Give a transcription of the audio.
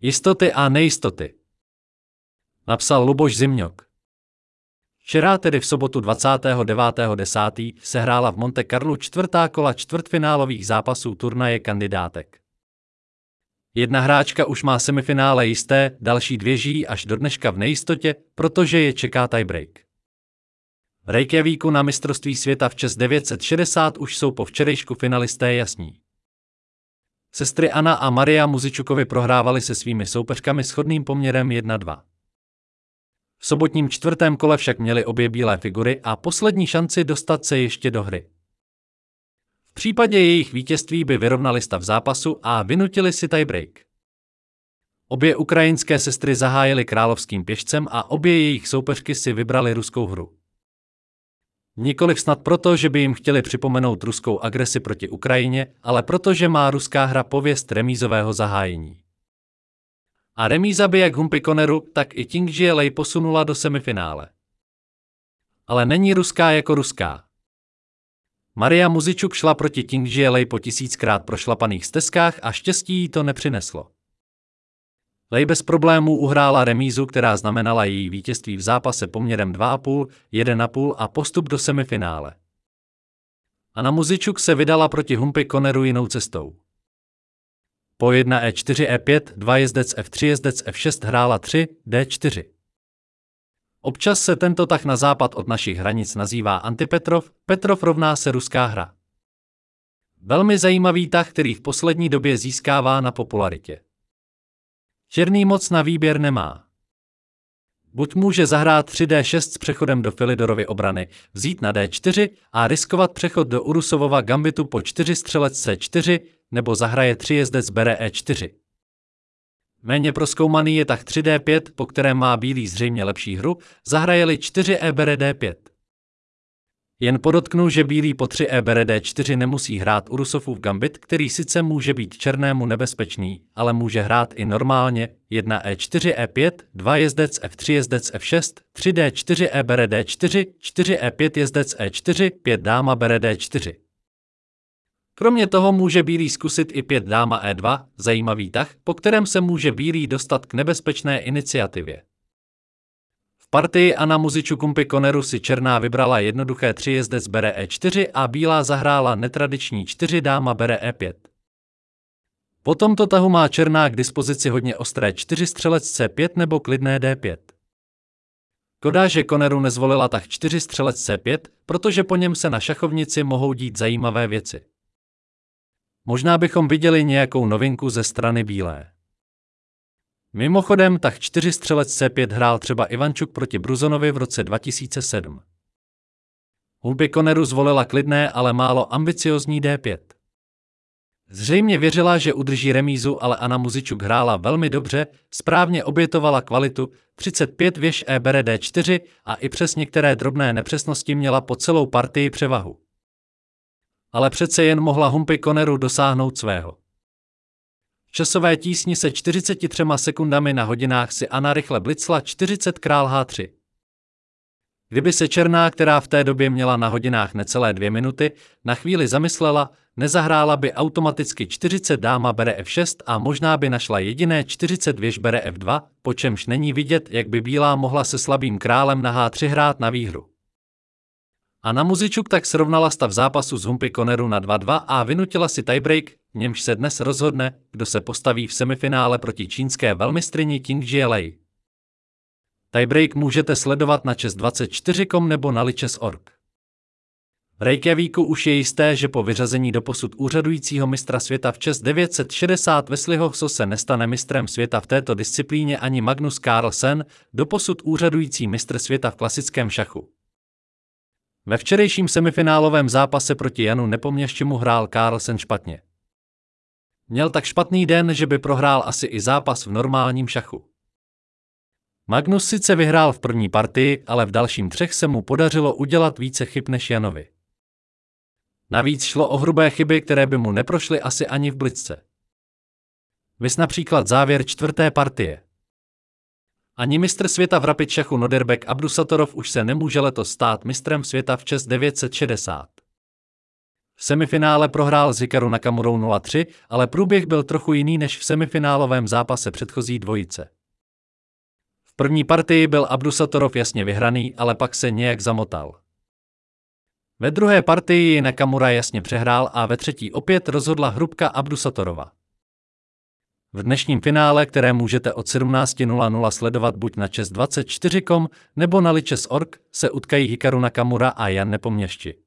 Jistoty a nejistoty. Napsal Luboš Zimňok. Včera, tedy v sobotu 29.10., se hrála v Monte Carlo čtvrtá kola čtvrtfinálových zápasů turnaje kandidátek. Jedna hráčka už má semifinále jisté, další dvě žijí až do dneška v nejistotě, protože je čeká tiebreak. V Reykjavíku na mistrovství světa v čes 960 už jsou po včerejšku finalisté jasní. Sestry Anna a Maria Muzičukovi prohrávaly se svými soupeřkami shodným poměrem 1-2. V sobotním čtvrtém kole však měly obě bílé figury a poslední šanci dostat se ještě do hry. V případě jejich vítězství by vyrovnali stav zápasu a vynutili si tiebreak. Obě ukrajinské sestry zahájily královským pěšcem a obě jejich soupeřky si vybrali ruskou hru. Nikoliv snad proto, že by jim chtěli připomenout ruskou agresi proti Ukrajině, ale protože má ruská hra pověst remízového zahájení. A remíza by jak Humpy Koneru, tak i Tingjie Lei posunula do semifinále. Ale není ruská jako ruská. Maria Muzičuk šla proti Tingjie Lei po tisíckrát prošlapaných stezkách a štěstí jí to nepřineslo. Lej bez problémů uhrála remízu, která znamenala její vítězství v zápase poměrem 2,5, 1,5 a postup do semifinále. A na Muzičuk se vydala proti Humpy Koneru jinou cestou. Po 1 E4 E5, 2 jezdec F3 jezdec F6 hrála 3 D4. Občas se tento tah na západ od našich hranic nazývá Antipetrov, Petrov rovná se ruská hra. Velmi zajímavý tah, který v poslední době získává na popularitě. Černý moc na výběr nemá. Buď může zahrát 3D6 s přechodem do Filidorovy obrany, vzít na D4 a riskovat přechod do Urusovova gambitu po 4 střelec C4, nebo zahraje 3 jezdec bere E4. Méně proskoumaný je tak 3D5, po kterém má bílý zřejmě lepší hru, zahraje-li 4E bere D5. Jen podotknu, že bílý po 3E bere D4 nemusí hrát Urusofův gambit, který sice může být černému nebezpečný, ale může hrát i normálně 1 E4 E5, 2 jezdec F3 jezdec F6, 3D4 E bere D4, 4 E5 jezdec E4, 5 dáma bere D4. Kromě toho může bílý zkusit i 5 dáma E2, zajímavý tah, po kterém se může bílý dostat k nebezpečné iniciativě. Partii Anna Muziču Kumpy Koneru si černá vybrala jednoduché 3 jezdec bere E4 a bílá zahrála netradiční 4 dáma bere E5. Po tomto tahu má černá k dispozici hodně ostré 4 střelec C5 nebo klidné D5. Koda, že Koneru nezvolila tak 4 střelec C5, protože po něm se na šachovnici mohou dít zajímavé věci. Možná bychom viděli nějakou novinku ze strany bílé. Mimochodem, tak 4 střelec C5 hrál třeba Ivančuk proti Bruzonovi v roce 2007. Hulby Koneru zvolila klidné, ale málo ambiciozní D5. Zřejmě věřila, že udrží remízu, ale Anna Muzičuk hrála velmi dobře, správně obětovala kvalitu, 35 věž E bere D4 a i přes některé drobné nepřesnosti měla po celou partii převahu. Ale přece jen mohla Humpy Koneru dosáhnout svého. Časové tísni se 43 sekundami na hodinách si Anna rychle blicla 40 král H3. Kdyby se Černá, která v té době měla na hodinách necelé dvě minuty, na chvíli zamyslela, nezahrála by automaticky 40 dáma bere F6 a možná by našla jediné 40 věž bere F2, po čemž není vidět, jak by Bílá mohla se slabým králem na H3 hrát na výhru. A na Muzičuk tak srovnala stav zápasu z Humpy Koneru na 2-2 a vynutila si tiebreak, němž se dnes rozhodne, kdo se postaví v semifinále proti čínské velmistrini Tingjie Lei. Tiebreak můžete sledovat na čes24.com nebo na ličes.org. V Reykjavíku už je jisté, že po vyřazení do posud úřadujícího mistra světa v čes 960 Wesleyho se nestane mistrem světa v této disciplíně ani Magnus Carlsen, doposud úřadující mistr světa v klasickém šachu. Ve včerejším semifinálovém zápase proti Janu Nepoměščemu hrál Carlsen špatně. Měl tak špatný den, že by prohrál asi i zápas v normálním šachu. Magnus sice vyhrál v první partii, ale v dalším třech se mu podařilo udělat více chyb než Janovi. Navíc šlo o hrubé chyby, které by mu neprošly asi ani v blitce. Vys například závěr čtvrté partie. Ani mistr světa v rapid šachu Noderbek Abdusatorov už se nemůže letos stát mistrem světa v čes 960. V semifinále prohrál s Hikaru Nakamurou 0-3, ale průběh byl trochu jiný než v semifinálovém zápase předchozí dvojice. V první partii byl Abdusatorov jasně vyhraný, ale pak se nějak zamotal. Ve druhé partii Nakamura jasně přehrál a ve třetí opět rozhodla hrubka Abdusatorova. V dnešním finále, které můžete od 17.00 sledovat buď na čes24.com nebo na ličes.org, se utkají Hikaru Nakamura a Jan Nepomněšči.